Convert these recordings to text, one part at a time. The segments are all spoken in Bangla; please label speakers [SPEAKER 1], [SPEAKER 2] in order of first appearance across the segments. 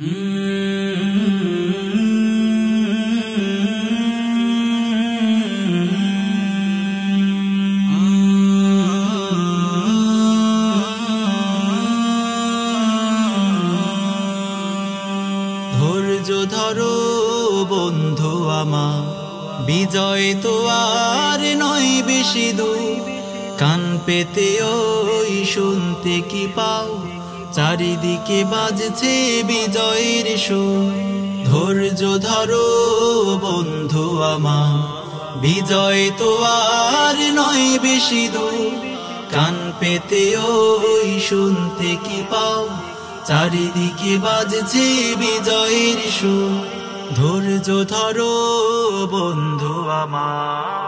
[SPEAKER 1] ধৈর্য ধরো বন্ধু আমার। বিজয় তো আর নয় বেশি দূর। কান পেতে ওই শুনতে কি পাও? চারিদিকে বাজছে বিজয়ের সুর। ধৈর্য ধরো বন্ধু আমার, বিজয় তো আর নয় বেশি দূর। কান পেতে ওই শুনতে কি পাও? চারিদিকে বাজছে বিজয়ের সুর। ধৈর্য ধরো বন্ধু আমার।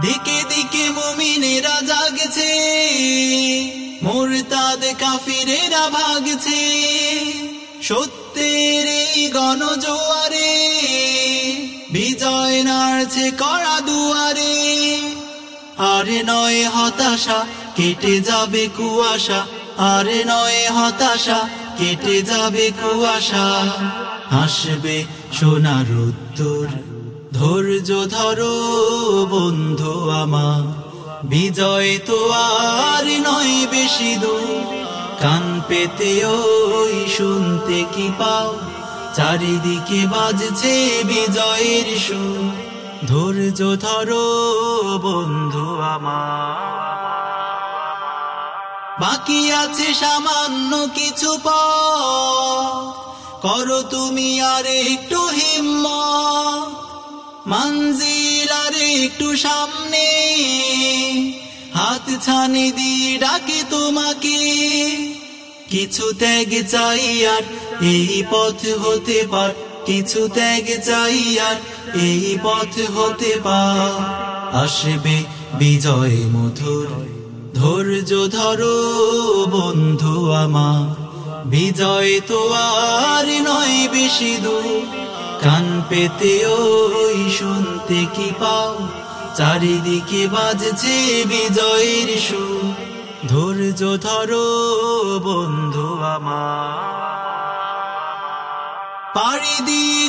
[SPEAKER 1] দিকে দিকে মুমিনেরা জাগছে। মুরতাদ কাফিরেরা ভাগছে, সত্যের এই গণজোয়ারে। বিজয় নাড়ছে করা দুয়ারে। আরে নয় হতাশা, কেটে যাবে কুয়াশা। আরে নয় হতাশা, কেটে যাবে কুয়াশা। আসবে সোনার উত্তর, ধৈর্য ধরো বন্ধু আমার। বিজয় তো আর নয় বেশি দূর। কান পেতে ওই শুনতে কি পাও? চারিদিকে বাজছে বিজয়ের সুর। ধৈর্য ধরো বন্ধু আমার। বাকি আছে সামান্য কিছু করো তুমি আর একটু হিম্মত। মঞ্জিল আর একটু সামনে। হাত ছানি দিয়ে ডাকে তোমাকে। কিছু ত্যাগ চাই আর এই পথ হতে পার। কিছু ত্যাগ চাই আর এই পথ হতে পার। আসবে বিজয় মধুর। ধৈর্য ধরো বন্ধু আমার। বিজয় তো আর নয় বেশি দূর। কান পেতে ওই শুনতে কি পাও? চারিদিকে বাজছে বিজয়ের সুর। ধৈর্য ধরো বন্ধু আমার। পাড়ি দিয়ে